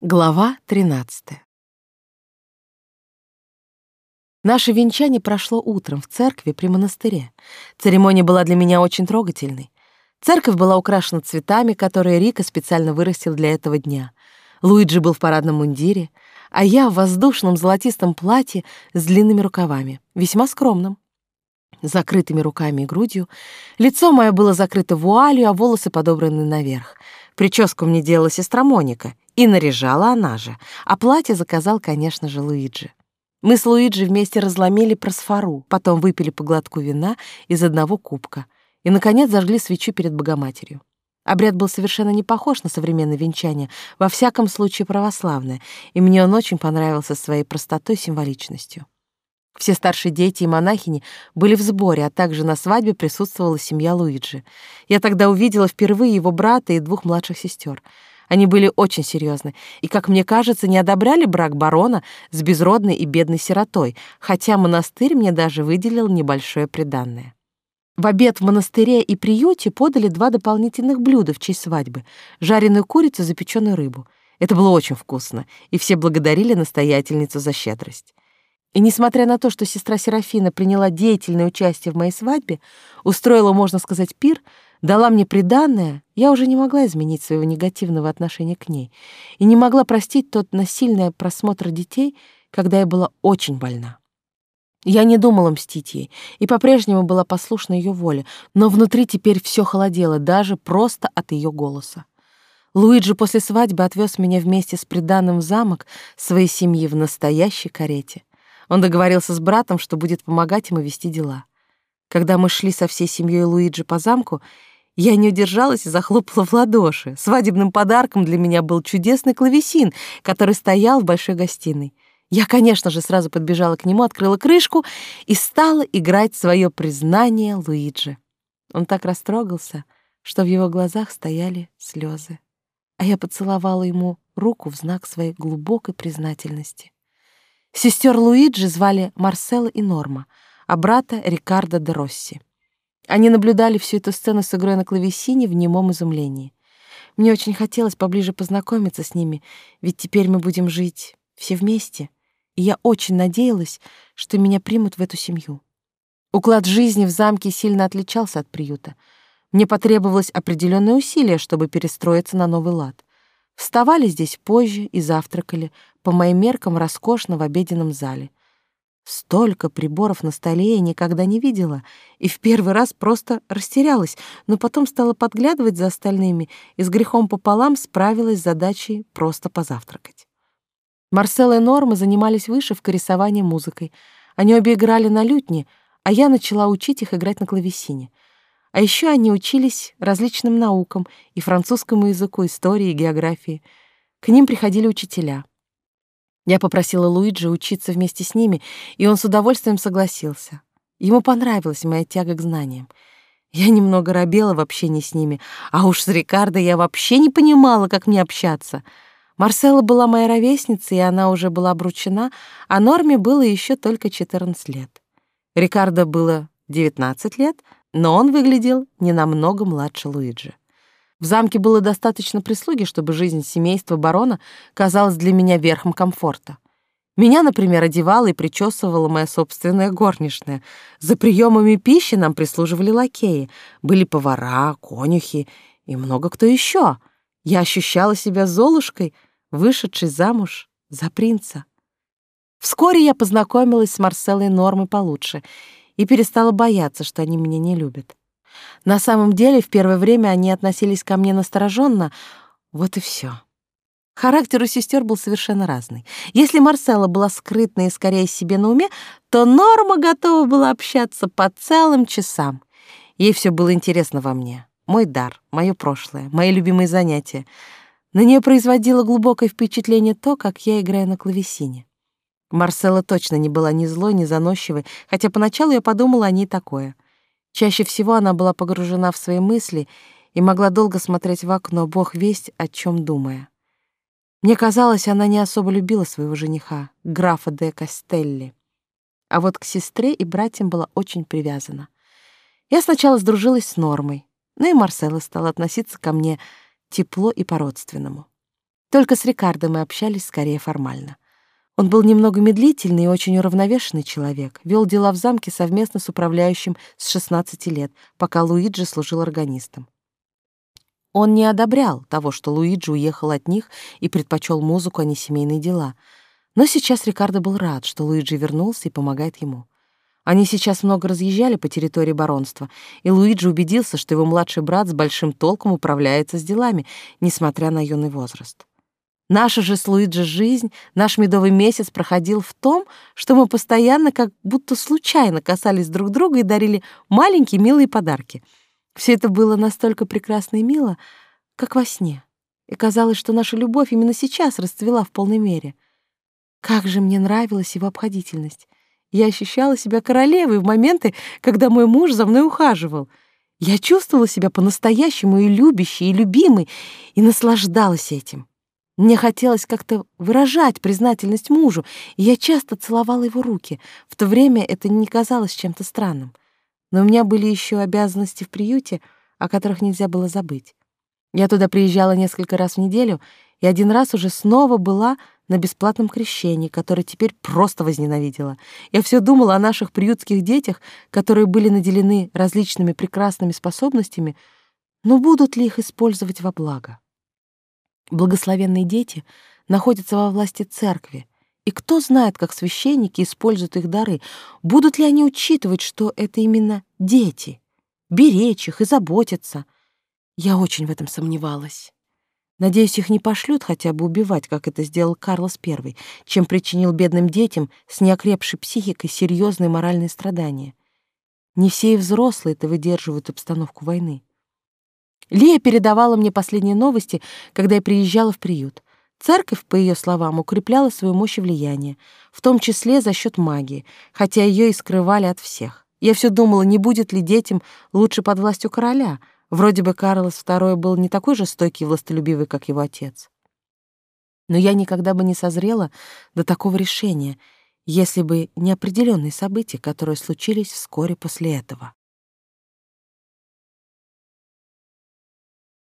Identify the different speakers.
Speaker 1: Глава 13. Наше венчание прошло утром в церкви при монастыре. Церемония была для меня очень трогательной. Церковь была украшена цветами, которые Рика специально вырастил для этого дня. Луиджи был в парадном мундире, а я в воздушном золотистом платье с длинными рукавами, весьма скромном. Закрытыми руками и грудью, лицо мое было закрыто вуалью, а волосы подобраны наверх. Прическу мне делала сестра Моника, и наряжала она же, а платье заказал, конечно же, Луиджи. Мы с Луиджи вместе разломили просфору, потом выпили по глотку вина из одного кубка и, наконец, зажгли свечу перед Богоматерью. Обряд был совершенно не похож на современное венчание, во всяком случае православное, и мне он очень понравился своей простотой и символичностью. Все старшие дети и монахини были в сборе, а также на свадьбе присутствовала семья Луиджи. Я тогда увидела впервые его брата и двух младших сестер — они были очень серьезны и, как мне кажется, не одобряли брак барона с безродной и бедной сиротой, хотя монастырь мне даже выделил небольшое приданное. В обед в монастыре и приюте подали два дополнительных блюда в честь свадьбы — жареную курицу, запеченную рыбу. Это было очень вкусно, и все благодарили настоятельницу за щедрость. И несмотря на то, что сестра Серафина приняла деятельное участие в моей свадьбе, устроила, можно сказать, пир — дала мне приданное, я уже не могла изменить своего негативного отношения к ней и не могла простить тот насильный просмотр детей, когда я была очень больна. Я не думала мстить ей и по-прежнему была послушна ее воле, но внутри теперь все холодело, даже просто от ее голоса. Луиджи после свадьбы отвез меня вместе с приданным в замок своей семьи в настоящей карете. Он договорился с братом, что будет помогать ему вести дела. Когда мы шли со всей семьей Луиджи по замку, я не удержалась и захлопала в ладоши. Свадебным подарком для меня был чудесный клавесин, который стоял в большой гостиной. Я, конечно же, сразу подбежала к нему, открыла крышку и стала играть свое признание Луиджи. Он так растрогался, что в его глазах стояли слезы. А я поцеловала ему руку в знак своей глубокой признательности. Сестер Луиджи звали Марсела и Норма, а брата — Рикардо де Росси. Они наблюдали всю эту сцену с игрой на клавесине в немом изумлении. Мне очень хотелось поближе познакомиться с ними, ведь теперь мы будем жить все вместе, и я очень надеялась, что меня примут в эту семью. Уклад жизни в замке сильно отличался от приюта. Мне потребовалось определенное усилие, чтобы перестроиться на новый лад. Вставали здесь позже и завтракали, по моим меркам роскошно в обеденном зале. Столько приборов на столе я никогда не видела, и в первый раз просто растерялась, но потом стала подглядывать за остальными и с грехом пополам справилась с задачей просто позавтракать. Марсел и Норма занимались вышивкой, рисованием, музыкой. Они обе играли на лютне, а я начала учить их играть на клавесине. А еще они учились различным наукам и французскому языку, истории географии. К ним приходили учителя — я попросила Луиджи учиться вместе с ними, и он с удовольствием согласился. Ему понравилась моя тяга к знаниям. Я немного робела в общении с ними, а уж с Рикардо я вообще не понимала, как мне общаться. Марсела была моя ровесница, и она уже была обручена, а Норме было еще только 14 лет. Рикардо было 19 лет, но он выглядел не намного младше Луиджи. В замке было достаточно прислуги, чтобы жизнь семейства барона казалась для меня верхом комфорта. Меня, например, одевала и причесывала моя собственная горничная. За приемами пищи нам прислуживали лакеи, были повара, конюхи и много кто еще. Я ощущала себя Золушкой, вышедшей замуж за принца. Вскоре я познакомилась с Марселой Нормой получше и перестала бояться, что они меня не любят. На самом деле, в первое время они относились ко мне настороженно. Вот и все. Характер у сестер был совершенно разный. Если Марсела была скрытной и скорее себе на уме, то Норма готова была общаться по целым часам. Ей все было интересно во мне. Мой дар, мое прошлое, мои любимые занятия. На нее производило глубокое впечатление то, как я играю на клавесине. Марсела точно не была ни злой, ни заносчивой, хотя поначалу я подумала о ней такое — Чаще всего она была погружена в свои мысли и могла долго смотреть в окно, бог весть, о чем думая. Мне казалось, она не особо любила своего жениха, графа де Кастелли. А вот к сестре и братьям была очень привязана. Я сначала сдружилась с Нормой, но и Марсела стала относиться ко мне тепло и по-родственному. Только с Рикардо мы общались скорее формально. Он был немного медлительный и очень уравновешенный человек, вел дела в замке совместно с управляющим с 16 лет, пока Луиджи служил органистом. Он не одобрял того, что Луиджи уехал от них и предпочел музыку, а не семейные дела. Но сейчас Рикардо был рад, что Луиджи вернулся и помогает ему. Они сейчас много разъезжали по территории баронства, и Луиджи убедился, что его младший брат с большим толком управляется с делами, несмотря на юный возраст. Наша же с Луиджи жизнь, наш медовый месяц проходил в том, что мы постоянно как будто случайно касались друг друга и дарили маленькие милые подарки. Все это было настолько прекрасно и мило, как во сне. И казалось, что наша любовь именно сейчас расцвела в полной мере. Как же мне нравилась его обходительность. Я ощущала себя королевой в моменты, когда мой муж за мной ухаживал. Я чувствовала себя по-настоящему и любящей, и любимой, и наслаждалась этим. Мне хотелось как-то выражать признательность мужу, и я часто целовала его руки. В то время это не казалось чем-то странным. Но у меня были еще обязанности в приюте, о которых нельзя было забыть. Я туда приезжала несколько раз в неделю, и один раз уже снова была на бесплатном крещении, которое теперь просто возненавидела. Я все думала о наших приютских детях, которые были наделены различными прекрасными способностями, но будут ли их использовать во благо? Благословенные дети находятся во власти церкви, и кто знает, как священники используют их дары, будут ли они учитывать, что это именно дети, беречь их и заботиться. Я очень в этом сомневалась. Надеюсь, их не пошлют хотя бы убивать, как это сделал Карлос I, чем причинил бедным детям с неокрепшей психикой серьезные моральные страдания. Не все и взрослые это выдерживают обстановку войны. Лия передавала мне последние новости, когда я приезжала в приют. Церковь, по ее словам, укрепляла свою мощь и влияние, в том числе за счет магии, хотя ее и скрывали от всех. Я все думала, не будет ли детям лучше под властью короля. Вроде бы Карлос II был не такой жестокий и властолюбивый, как его отец. Но я никогда бы не созрела до такого решения, если бы не определенные события, которые случились вскоре после этого.